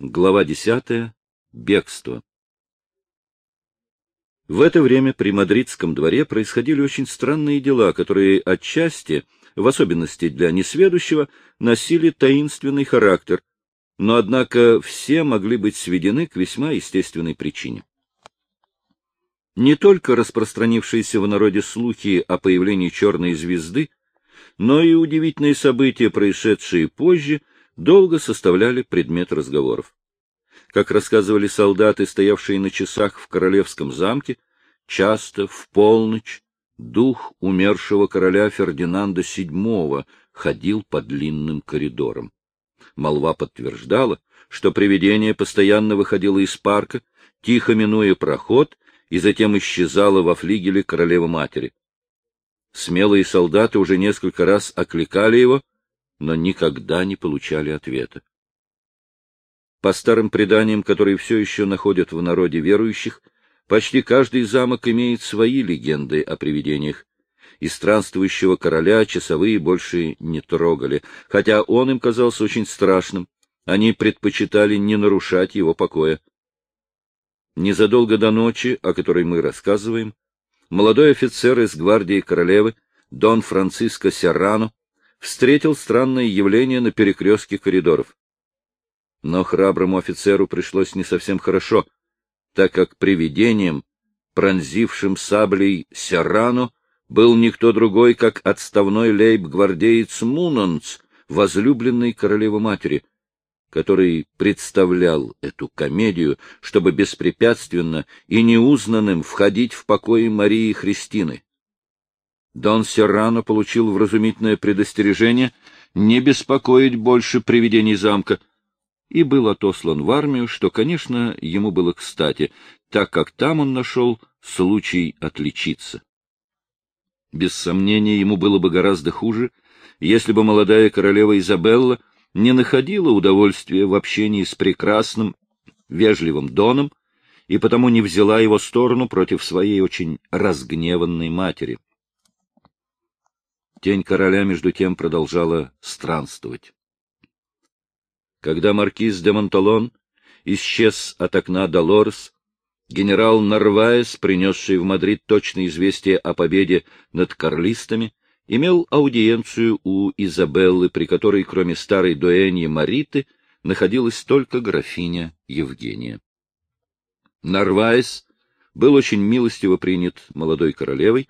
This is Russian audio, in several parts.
Глава десятая. Бегство. В это время при мадридском дворе происходили очень странные дела, которые отчасти, в особенности для несведущего, носили таинственный характер, но, однако, все могли быть сведены к весьма естественной причине. Не только распространившиеся в народе слухи о появлении черной звезды, но и удивительные события, происшедшие позже, долго составляли предмет разговоров. Как рассказывали солдаты, стоявшие на часах в королевском замке, часто в полночь дух умершего короля Фердинанда VII ходил по длинным коридорам. Молва подтверждала, что привидение постоянно выходило из парка, тихо минуя проход, и затем исчезало во флигеле королевы-матери. Смелые солдаты уже несколько раз окликали его, но никогда не получали ответа. По старым преданиям, которые все еще находят в народе верующих, почти каждый замок имеет свои легенды о привидениях, и странствующего короля часовые больше не трогали, хотя он им казался очень страшным, они предпочитали не нарушать его покоя. Незадолго до ночи, о которой мы рассказываем, молодой офицер из гвардии королевы, Дон Франциско Серрано, встретил странное явление на перекрестке коридоров. Но храброму офицеру пришлось не совсем хорошо, так как привидением, пронзившим саблей Серрано, был никто другой, как отставной лейб-гвардеец Мунанц, возлюбленный королевы-матери, который представлял эту комедию, чтобы беспрепятственно и неузнанным входить в покои Марии Христины. Дон Серрано получил вразумительное предостережение не беспокоить больше привидений замка и был отослан в армию, что, конечно, ему было кстати, так как там он нашел случай отличиться. Без сомнения, ему было бы гораздо хуже, если бы молодая королева Изабелла не находила удовольствия в общении с прекрасным, вежливым Доном и потому не взяла его сторону против своей очень разгневанной матери. Тень короля, между тем, продолжала странствовать. Когда маркиз де Монталон исчез от окна Долорес, генерал Нарваес, принесший в Мадрид точное известие о победе над карлистами, имел аудиенцию у Изабеллы, при которой, кроме старой дуэньи Мариты, находилась только графиня Евгения. Нарваес был очень милостиво принят молодой королевой,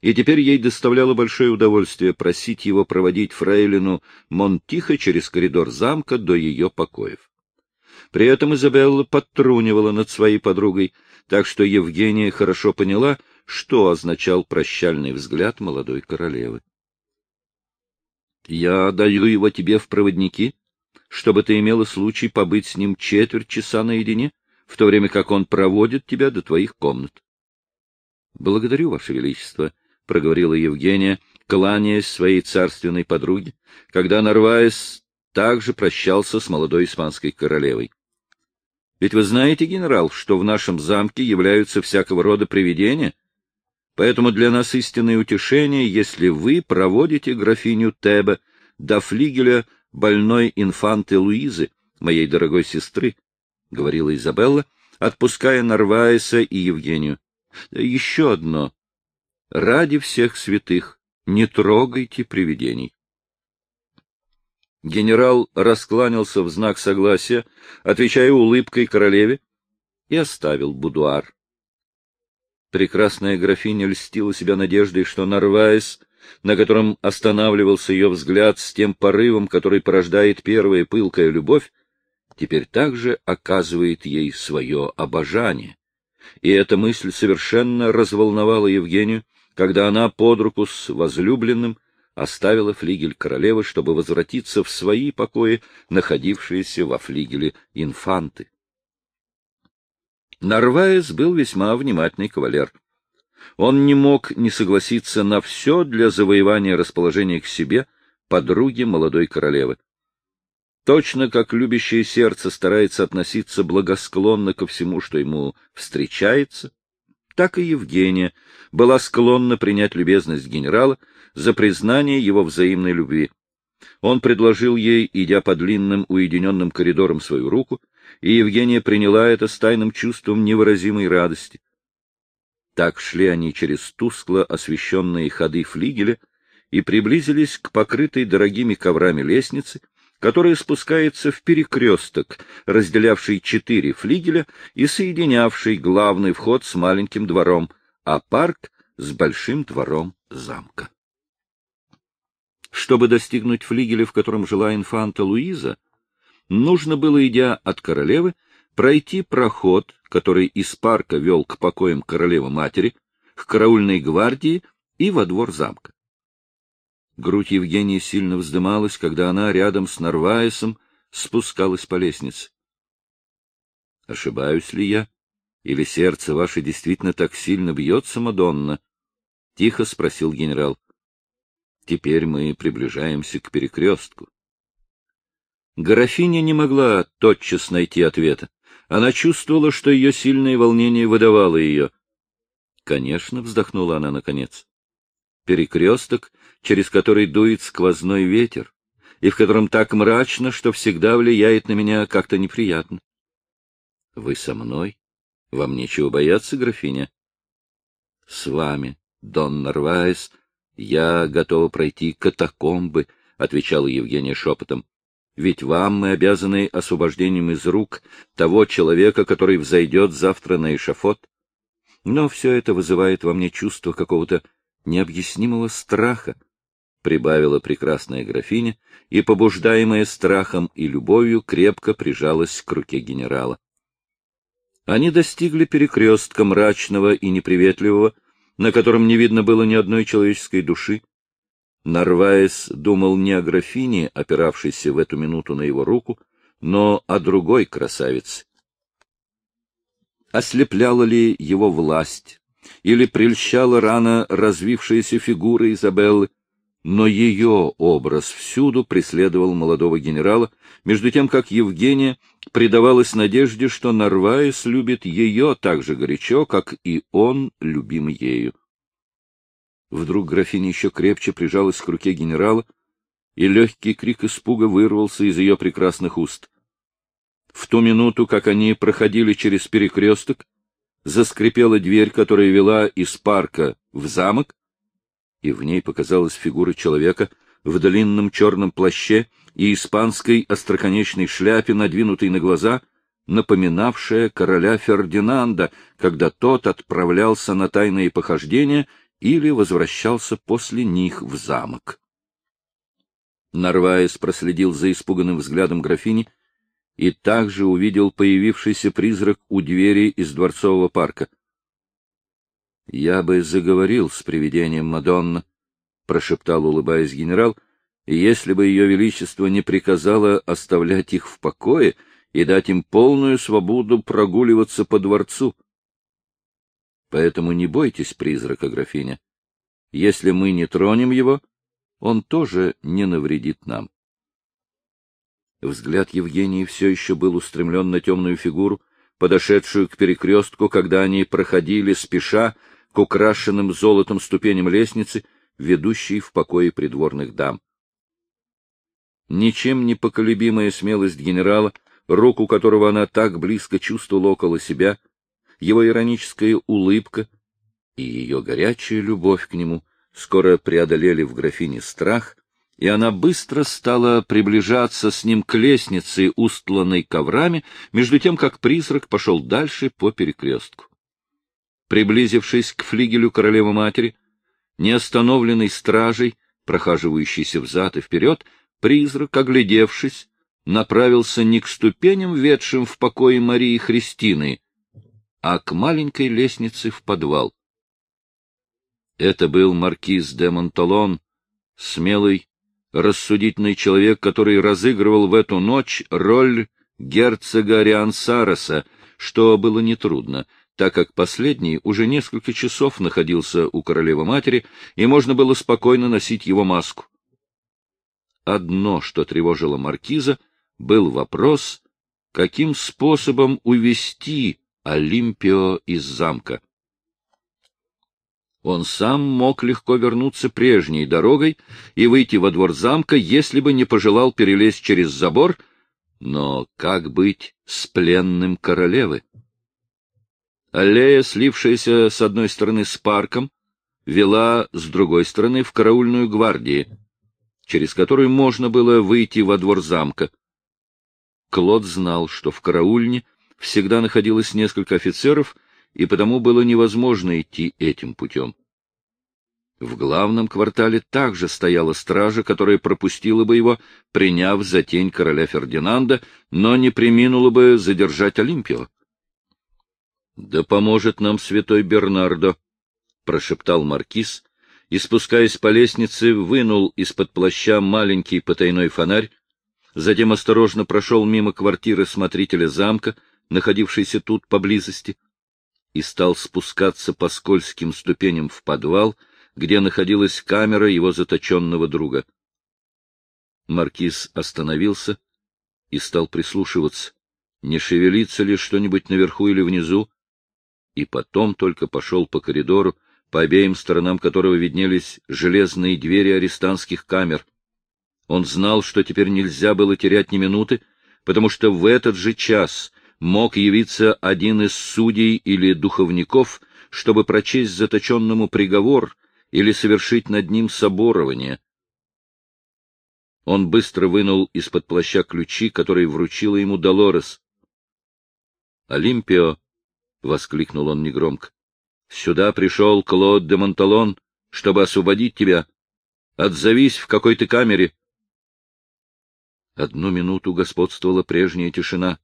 и теперь ей доставляло большое удовольствие просить его проводить фрейлину Монтихо через коридор замка до ее покоев. При этом Изабелла подтрунивала над своей подругой, так что Евгения хорошо поняла, что означал прощальный взгляд молодой королевы. — Я даю его тебе в проводники, чтобы ты имела случай побыть с ним четверть часа наедине, в то время как он проводит тебя до твоих комнат. — Благодарю, Ваше Величество, —— проговорила Евгения, кланяясь своей царственной подруге, когда Нарваес также прощался с молодой испанской королевой. — Ведь вы знаете, генерал, что в нашем замке являются всякого рода привидения, поэтому для нас истинное утешение, если вы проводите графиню Тебе до флигеля больной инфанты Луизы, моей дорогой сестры, — говорила Изабелла, отпуская Нарваеса и Евгению. — Еще одно Ради всех святых не трогайте привидений. Генерал раскланялся в знак согласия, отвечая улыбкой королеве, и оставил будуар. Прекрасная графиня льстила себя надеждой, что Нарваес, на котором останавливался ее взгляд с тем порывом, который порождает первая пылкая любовь, теперь также оказывает ей свое обожание. И эта мысль совершенно разволновала Евгению, когда она под руку с возлюбленным оставила флигель королевы, чтобы возвратиться в свои покои, находившиеся во флигеле инфанты. Нарваес был весьма внимательный кавалер. Он не мог не согласиться на все для завоевания расположения к себе подруги молодой королевы. Точно как любящее сердце старается относиться благосклонно ко всему, что ему встречается, так и Евгения была склонна принять любезность генерала за признание его взаимной любви. Он предложил ей, идя по длинным уединенным коридорам, свою руку, и Евгения приняла это с тайным чувством невыразимой радости. Так шли они через тускло освещенные ходы флигеля и приблизились к покрытой дорогими коврами лестнице, которая спускается в перекресток, разделявший четыре флигеля и соединявший главный вход с маленьким двором, а парк с большим двором замка. Чтобы достигнуть флигеля, в котором жила инфанта Луиза, нужно было, идя от королевы, пройти проход, который из парка вел к покоям королевы-матери, к караульной гвардии и во двор замка. Грудь Евгении сильно вздымалась, когда она рядом с Нарваесом спускалась по лестнице. — Ошибаюсь ли я? Или сердце ваше действительно так сильно бьется, Мадонна? — тихо спросил генерал. — Теперь мы приближаемся к перекрестку. Графиня не могла тотчас найти ответа. Она чувствовала, что ее сильное волнение выдавало ее. Конечно, вздохнула она наконец. Перекресток, через который дует сквозной ветер, и в котором так мрачно, что всегда влияет на меня как-то неприятно. — Вы со мной? Вам нечего бояться, графиня? — С вами, Дон Нарваес, я готова пройти катакомбы, — отвечала Евгения шепотом. — Ведь вам мы обязаны освобождением из рук того человека, который взойдет завтра на эшафот. Но все это вызывает во мне чувство какого-то необъяснимого страха, — прибавила прекрасная графиня, и, побуждаемая страхом и любовью, крепко прижалась к руке генерала. Они достигли перекрестка мрачного и неприветливого, на котором не видно было ни одной человеческой души. Нарваес думал не о графине, опиравшейся в эту минуту на его руку, но о другой красавице. Ослепляла ли его власть, или прельщала рано развившаяся фигура Изабеллы, но ее образ всюду преследовал молодого генерала, между тем как Евгения предавалась надежде, что Нарваес любит ее так же горячо, как и он любим ею. Вдруг графиня еще крепче прижалась к руке генерала, и легкий крик испуга вырвался из ее прекрасных уст. В ту минуту, как они проходили через перекресток, заскрипела дверь, которая вела из парка в замок, и в ней показалась фигура человека в длинном черном плаще и испанской остроконечной шляпе, надвинутой на глаза, напоминавшая короля Фердинанда, когда тот отправлялся на тайные похождения или возвращался после них в замок. Нарваес проследил за испуганным взглядом графини и также увидел появившийся призрак у двери из дворцового парка. — Я бы заговорил с привидением Мадонна, — прошептал, улыбаясь генерал, — если бы ее величество не приказало оставлять их в покое и дать им полную свободу прогуливаться по дворцу. Поэтому не бойтесь призрака, графиня. Если мы не тронем его, он тоже не навредит нам. Взгляд Евгении все еще был устремлен на темную фигуру, подошедшую к перекрестку, когда они проходили, спеша, к украшенным золотом ступеням лестницы, ведущей в покое придворных дам. Ничем не поколебимая смелость генерала, руку которого она так близко чувствовала около себя, его ироническая улыбка и ее горячая любовь к нему скоро преодолели в графине страх, и она быстро стала приближаться с ним к лестнице, устланной коврами, между тем, как призрак пошел дальше по перекрестку. Приблизившись к флигелю королевы-матери, неостановленной стражей, прохаживающейся взад и вперед, призрак, оглядевшись, направился не к ступеням, ведшим в покое Марии Христины, а к маленькой лестнице в подвал. Это был маркиз де Монталон, смелый, рассудительный человек, который разыгрывал в эту ночь роль герцога Риансареса, что было нетрудно, так как последний уже несколько часов находился у королевы-матери, и можно было спокойно носить его маску. Одно, что тревожило маркиза, был вопрос, каким способом увести Олимпио из замка. Он сам мог легко вернуться прежней дорогой и выйти во двор замка, если бы не пожелал перелезть через забор, но как быть с пленным королевы? Аллея, слившаяся с одной стороны с парком, вела с другой стороны в караульную гвардии, через которую можно было выйти во двор замка. Клод знал, что в караульне всегда находилось несколько офицеров, и потому было невозможно идти этим путем. В главном квартале также стояла стража, которая пропустила бы его, приняв за тень короля Фердинанда, но не приминула бы задержать Олимпио. — Да поможет нам святой Бернардо, — прошептал маркиз, и, спускаясь по лестнице, вынул из-под плаща маленький потайной фонарь, затем осторожно прошел мимо квартиры смотрителя замка, находившейся тут поблизости, и стал спускаться по скользким ступеням в подвал, где находилась камера его заточенного друга. Маркиз остановился и стал прислушиваться, не шевелится ли что-нибудь наверху или внизу, и потом только пошел по коридору, по обеим сторонам которого виднелись железные двери арестантских камер. Он знал, что теперь нельзя было терять ни минуты, потому что в этот же час мог явиться один из судей или духовников, чтобы прочесть заточенному приговор или совершить над ним соборование. Он быстро вынул из-под плаща ключи, которые вручила ему Долорес. — Олимпио, — воскликнул он негромко. — Сюда пришел Клод де Монталон, чтобы освободить тебя. Отзовись, в какой ты камере. Одну минуту господствовала прежняя тишина.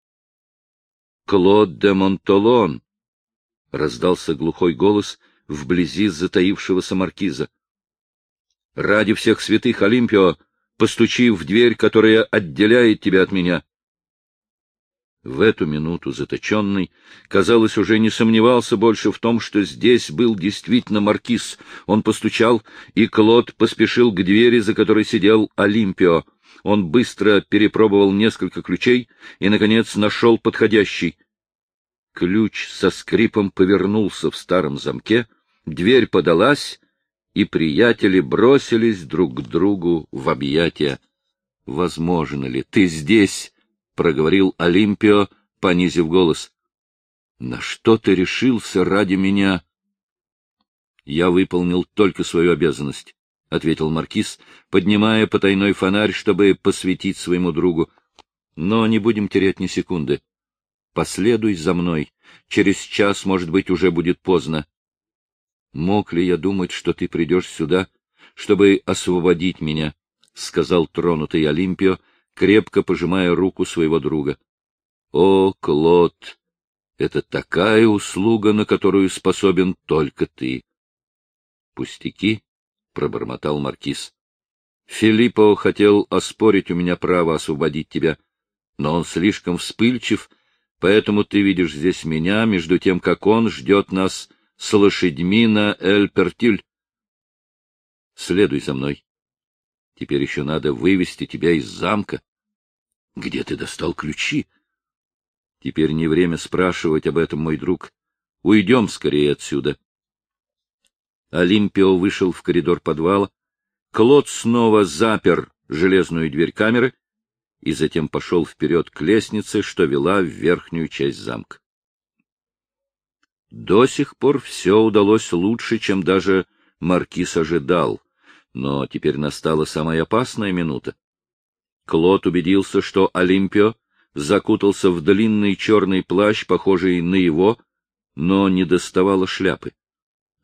— Клод де Монталон! — раздался глухой голос вблизи затаившегося маркиза. — Ради всех святых, Олимпио, постучи в дверь, которая отделяет тебя от меня. В эту минуту заточенный, казалось, уже не сомневался больше в том, что здесь был действительно маркиз. Он постучал, и Клод поспешил к двери, за которой сидел Олимпио. Он быстро перепробовал несколько ключей и, наконец, нашел подходящий. Ключ со скрипом повернулся в старом замке, дверь подалась, и приятели бросились друг к другу в объятия. — Возможно ли? Ты здесь? — проговорил Олимпио, понизив голос. — На что ты решился ради меня? — Я выполнил только свою обязанность, — ответил маркиз, поднимая потайной фонарь, чтобы посветить своему другу. — Но не будем терять ни секунды. Последуй за мной. Через час, может быть, уже будет поздно. Мог ли я думать, что ты придешь сюда, чтобы освободить меня? — сказал тронутый Олимпио, — крепко пожимая руку своего друга. — О, Клод, это такая услуга, на которую способен только ты. — Пустяки, — пробормотал маркиз. — Филиппо хотел оспорить у меня право освободить тебя, но он слишком вспыльчив, поэтому ты видишь здесь меня, между тем, как он ждет нас с лошадьми на Эль-Пертиль. Следуй за мной. Теперь еще надо вывести тебя из замка. Где ты достал ключи? Теперь не время спрашивать об этом, мой друг. Уйдем скорее отсюда. Олимпио вышел в коридор подвала. Клод снова запер железную дверь камеры и затем пошел вперед к лестнице, что вела в верхнюю часть замка. До сих пор все удалось лучше, чем даже маркиз ожидал. Но теперь настала самая опасная минута. Клод убедился, что Олимпио закутался в длинный черный плащ, похожий на его, но не доставало шляпы.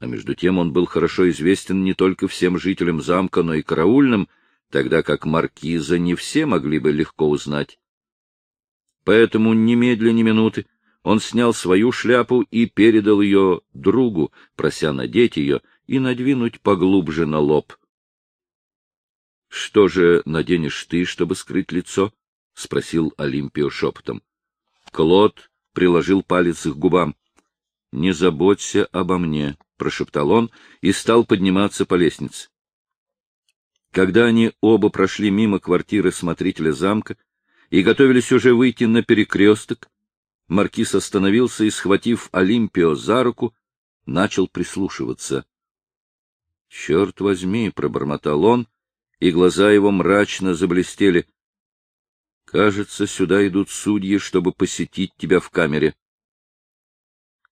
А между тем он был хорошо известен не только всем жителям замка, но и караульным, тогда как маркиза не все могли бы легко узнать. Поэтому немедля ни минуты он снял свою шляпу и передал ее другу, прося надеть ее и надвинуть поглубже на лоб. — Что же наденешь ты, чтобы скрыть лицо? — спросил Олимпио шепотом. Клод приложил палец к губам. — Не заботься обо мне, — прошептал он и стал подниматься по лестнице. Когда они оба прошли мимо квартиры смотрителя замка и готовились уже выйти на перекресток, маркиз остановился и, схватив Олимпио за руку, начал прислушиваться. — Черт возьми! — пробормотал он, и глаза его мрачно заблестели. — Кажется, сюда идут судьи, чтобы посетить тебя в камере.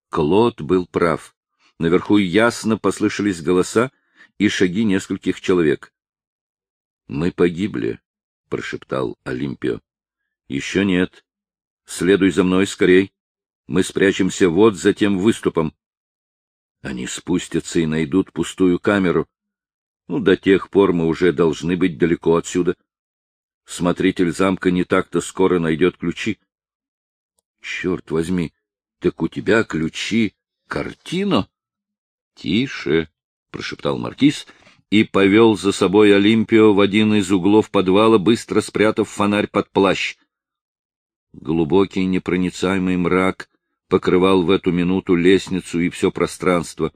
Клод был прав. Наверху ясно послышались голоса и шаги нескольких человек. — Мы погибли, — прошептал Олимпио. — Еще нет. Следуй за мной скорей. Мы спрячемся вот за тем выступом. Они спустятся и найдут пустую камеру. Ну, до тех пор мы уже должны быть далеко отсюда. Смотритель замка не так-то скоро найдет ключи. Черт возьми, так у тебя ключи картина? Тише, прошептал маркиз и повел за собой Олимпио в один из углов подвала, быстро спрятав фонарь под плащ. Глубокий непроницаемый мрак покрывал в эту минуту лестницу и все пространство.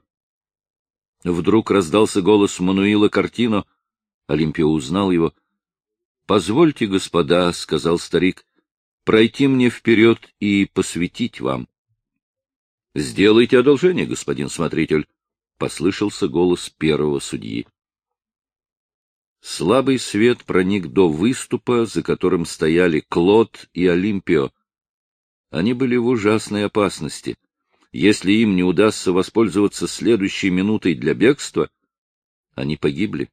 Вдруг раздался голос Мануила Картино. Олимпио узнал его. — Позвольте, господа, — сказал старик, — пройти мне вперед и посвятить вам. — Сделайте одолжение, господин смотритель, — послышался голос первого судьи. Слабый свет проник до выступа, за которым стояли Клод и Олимпио. Они были в ужасной опасности. Если им не удастся воспользоваться следующей минутой для бегства, они погибли.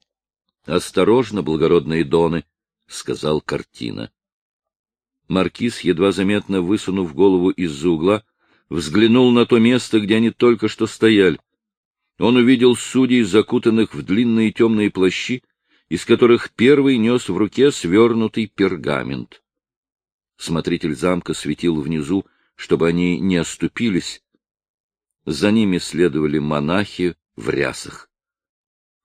— Осторожно, благородные доны, — сказал картина. Маркиз, едва заметно высунув голову из-за угла, взглянул на то место, где они только что стояли. Он увидел судей, закутанных в длинные темные плащи, из которых первый нес в руке свернутый пергамент. Смотритель замка светил внизу, чтобы они не оступились. За ними следовали монахи в рясах.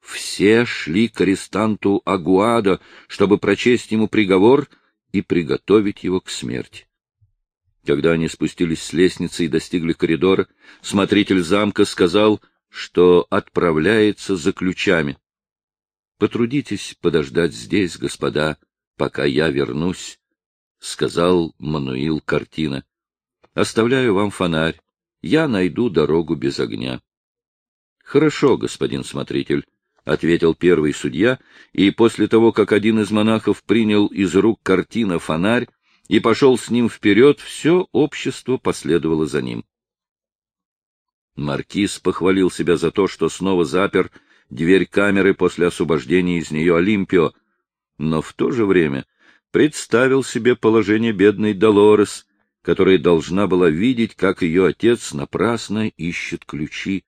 Все шли к арестанту Агуадо, чтобы прочесть ему приговор и приготовить его к смерти. Когда они спустились с лестницы и достигли коридора, смотритель замка сказал, что отправляется за ключами. — Потрудитесь подождать здесь, господа, пока я вернусь. — сказал Мануил Картина. — Оставляю вам фонарь. Я найду дорогу без огня. — Хорошо, господин смотритель, — ответил первый судья, и после того, как один из монахов принял из рук картина фонарь и пошел с ним вперед, все общество последовало за ним. Маркиз похвалил себя за то, что снова запер дверь камеры после освобождения из нее Олимпио, но в то же время представил себе положение бедной Долорес, которая должна была видеть, как ее отец напрасно ищет ключи.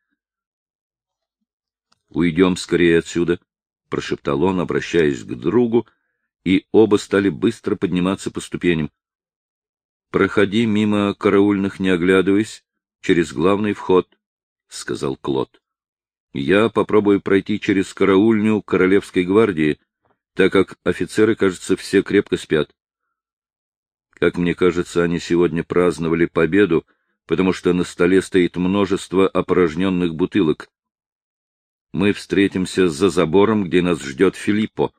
— Уйдем скорее отсюда, — прошептал он, обращаясь к другу, и оба стали быстро подниматься по ступеням. — Проходи мимо караульных, не оглядываясь, через главный вход, — сказал Клод. — Я попробую пройти через караульню Королевской гвардии, так как офицеры, кажется, все крепко спят. Как мне кажется, они сегодня праздновали победу, потому что на столе стоит множество опорожненных бутылок. Мы встретимся за забором, где нас ждет Филиппо.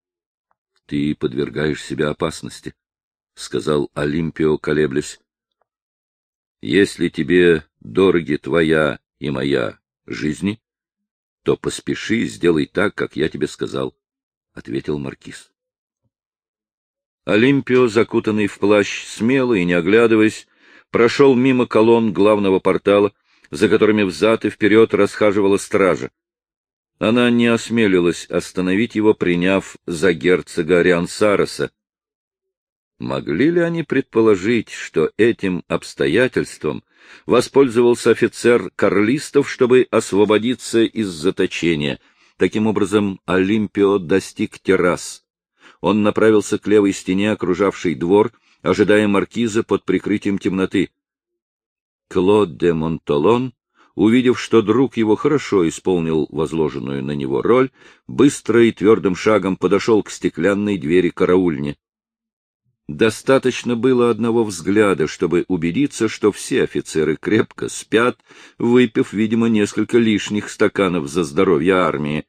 — Ты подвергаешь себя опасности, — сказал Олимпио, колеблясь. — Если тебе дороги твоя и моя жизни, то поспеши и сделай так, как я тебе сказал. — ответил маркиз. Олимпио, закутанный в плащ, смело и не оглядываясь, прошел мимо колонн главного портала, за которыми взад и вперед расхаживала стража. Она не осмелилась остановить его, приняв за герцога Риансароса. Могли ли они предположить, что этим обстоятельством воспользовался офицер карлистов, чтобы освободиться из заточения — Таким образом, Олимпио достиг террас. Он направился к левой стене, окружавшей двор, ожидая маркиза под прикрытием темноты. Клод де Монтолон, увидев, что друг его хорошо исполнил возложенную на него роль, быстро и твердым шагом подошел к стеклянной двери караульни. Достаточно было одного взгляда, чтобы убедиться, что все офицеры крепко спят, выпив, видимо, несколько лишних стаканов за здоровье армии.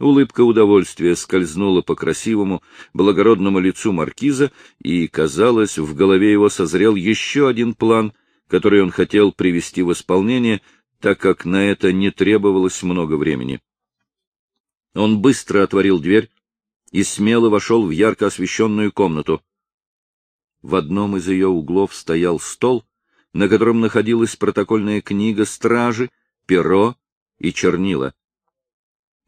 Улыбка удовольствия скользнула по красивому, благородному лицу маркиза, и, казалось, в голове его созрел еще один план, который он хотел привести в исполнение, так как на это не требовалось много времени. Он быстро отворил дверь и смело вошел в ярко освещенную комнату. В одном из ее углов стоял стол, на котором находилась протокольная книга стражи, перо и чернила.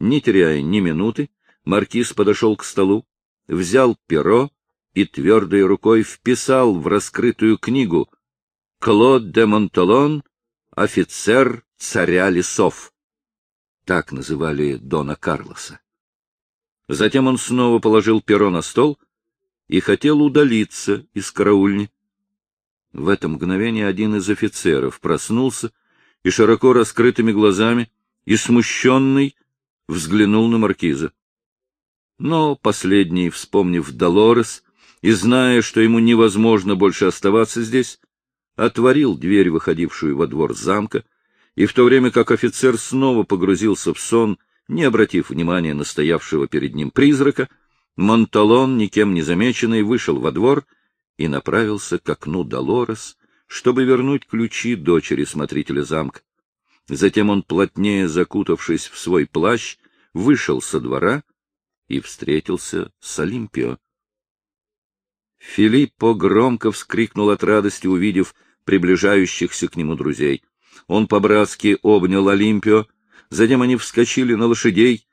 Не теряя ни минуты, маркиз подошел к столу, взял перо и твердой рукой вписал в раскрытую книгу «Клод де Монталон, офицер царя лесов». Так называли Дона Карлоса. Затем он снова положил перо на стол и хотел удалиться из караульни. В это мгновение один из офицеров проснулся и широко раскрытыми глазами и смущенный взглянул на маркиза. Но последний, вспомнив Долорес и зная, что ему невозможно больше оставаться здесь, отворил дверь, выходившую во двор замка, и в то время как офицер снова погрузился в сон, не обратив внимания на стоявшего перед ним призрака, Монталон, никем не замеченный, вышел во двор и направился к окну Долорес, чтобы вернуть ключи дочери смотрителя замка. Затем он, плотнее закутавшись в свой плащ, вышел со двора и встретился с Олимпио. Филиппо громко вскрикнул от радости, увидев приближающихся к нему друзей. Он по-братски обнял Олимпио, затем они вскочили на лошадей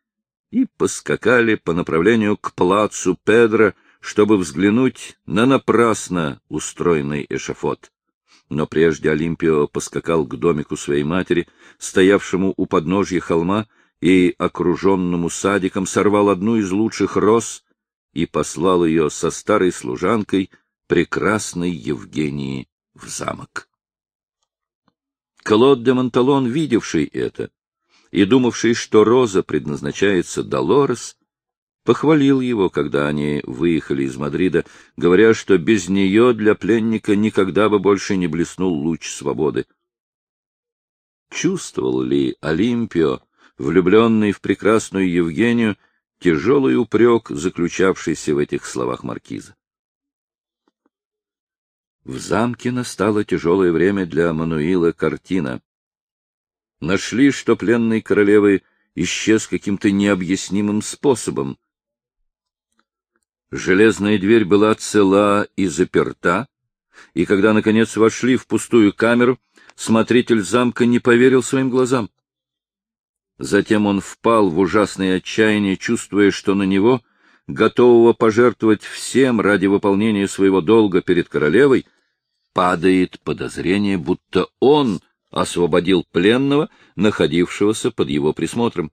и поскакали по направлению к плацу Педро, чтобы взглянуть на напрасно устроенный эшафот. Но прежде Олимпио поскакал к домику своей матери, стоявшему у подножья холма, и, окруженному садиком, сорвал одну из лучших роз и послал ее со старой служанкой, прекрасной Евгении, в замок. Клод де Монталон, видевший это и думавший, что роза предназначается Долорес, похвалил его, когда они выехали из Мадрида, говоря, что без нее для пленника никогда бы больше не блеснул луч свободы. Чувствовал ли Олимпио, влюбленный в прекрасную Евгению, тяжелый упрек, заключавшийся в этих словах маркиза. В замке настало тяжелое время для Мануила Картина. Нашли, что пленный королевы исчез каким-то необъяснимым способом. Железная дверь была цела и заперта, и когда, наконец, вошли в пустую камеру, смотритель замка не поверил своим глазам. Затем он впал в ужасное отчаяние, чувствуя, что на него, готового пожертвовать всем ради выполнения своего долга перед королевой, падает подозрение, будто он освободил пленного, находившегося под его присмотром.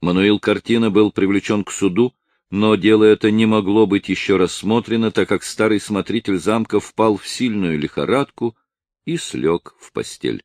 Мануил Картина был привлечен к суду, но дело это не могло быть еще рассмотрено, так как старый смотритель замка впал в сильную лихорадку и слег в постель.